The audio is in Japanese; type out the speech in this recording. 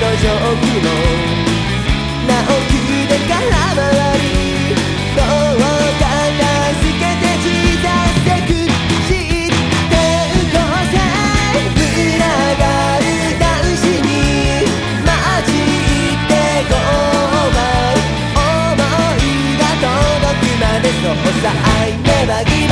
の蒸気の直樹で空回りどう片付けて自在してく。知ってこさ群がる男子にまじって5枚思いが届く。までそうさ相手は君